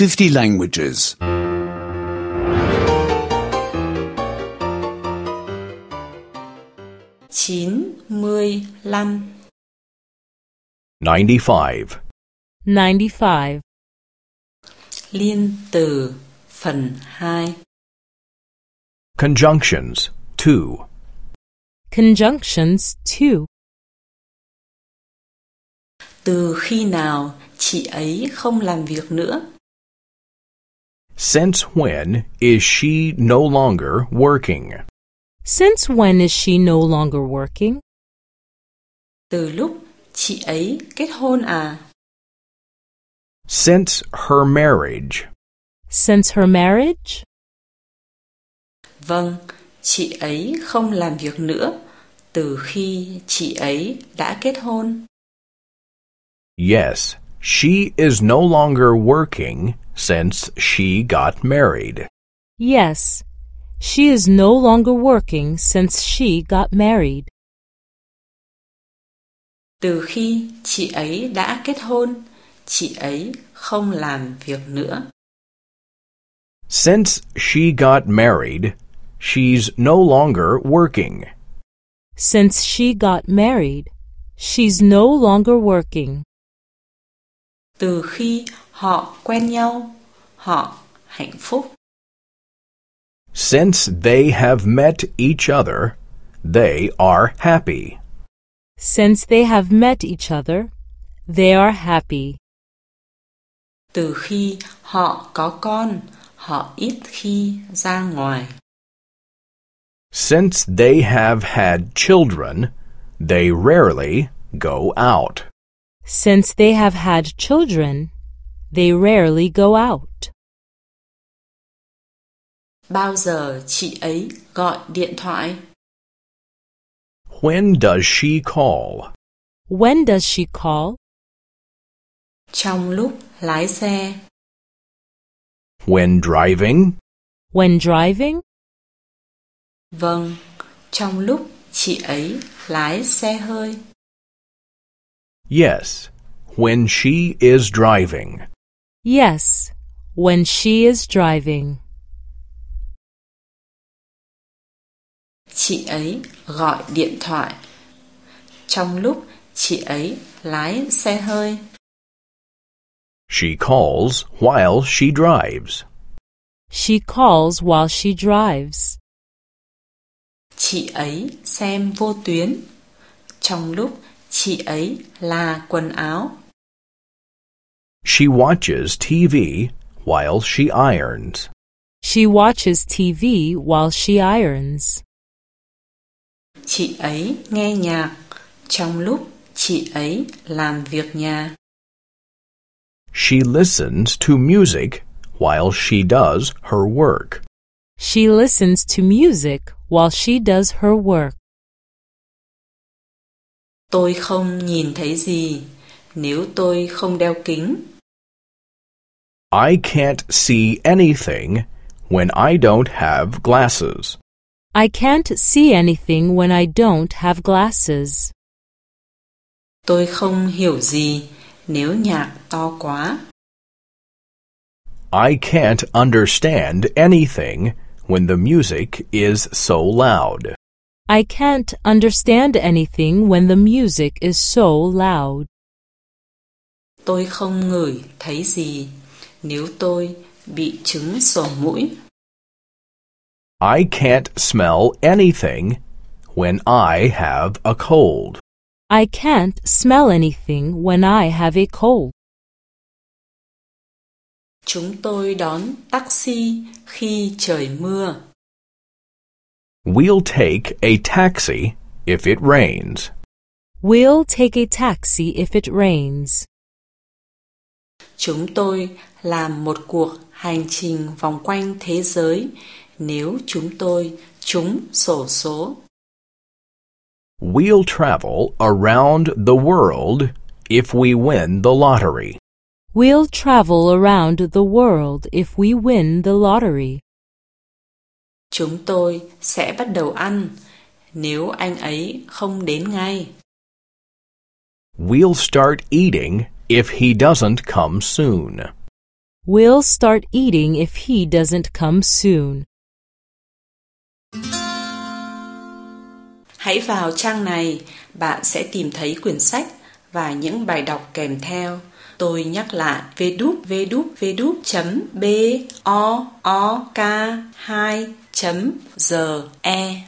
50 languages. 95 95. 95. Liên từ phần 2 Conjunctions 2. Conjunctions 2. Từ khi nào chị ấy không làm việc nữa? Since when is she no longer working? Since when is she no longer working? Từ lúc chị ấy kết hôn à? Since her marriage. Since her marriage? Vâng, chị ấy không làm việc nữa từ khi chị ấy đã kết hôn. Yes, she is no longer working since she got married. Yes. She is no longer working since she got married. Từ khi chị ấy đã kết hôn, chị ấy không làm việc nữa. Since she got married, she's no longer working. Since she got married, she's no longer working. Từ khi họ quen nhau, họ hạnh phúc. Since they have met each other, they are happy. Since they have met each other, they are happy. Từ khi họ có con, họ ít khi ra ngoài. Since they have had children, they rarely go out. Since they have had children, they rarely go out. Bao giờ chị ấy gọi điện thoại? When does she call? When does she call? Trong lúc lái xe. When driving? When driving? Vâng, trong lúc chị ấy lái xe hơi. Yes, when she is driving. Yes, when she is driving. Chị ấy gọi điện thoại. Trong lúc chị ấy lái xe hơi. She calls while she drives. She calls while she drives. Chị ấy xem vô tuyến. Trong lúc chị ấy là quần áo. She watches TV while she irons. She watches TV while she irons. Chị ấy nghe nhạc trong lúc chị ấy làm việc nhà. She listens to music while she does her work. She listens to music while she does her work. Tôi không nhìn thấy gì nếu tôi không đeo kính. I can't see anything when I don't have glasses. I can't see anything when I don't have glasses. Tôi không hiểu gì nếu nhạc to quá. I can't understand anything when the music is so loud. I can't understand anything when the music is so loud. Tôi không ngửi thấy gì nếu tôi bị chứng sổ mũi. I can't smell anything when I have a cold. I can't smell anything when I have a cold. Chúng tôi đón taxi khi trời mưa. We'll take a taxi if it rains. We'll take a taxi if it rains. Chúng tôi làm một cuộc hành trình vòng quanh thế giới nếu chúng tôi trúng sổ số. We'll travel around the world if we win the lottery. We'll travel around the world if we win the lottery. Chúng tôi sẽ bắt đầu ăn nếu anh ấy không đến ngay. We'll start eating if he doesn't come soon. We'll start eating if he doesn't come soon. Hãy vào trang này, bạn sẽ tìm thấy quyển sách và những bài đọc kèm theo. Tôi nhắc lại www.book2.ge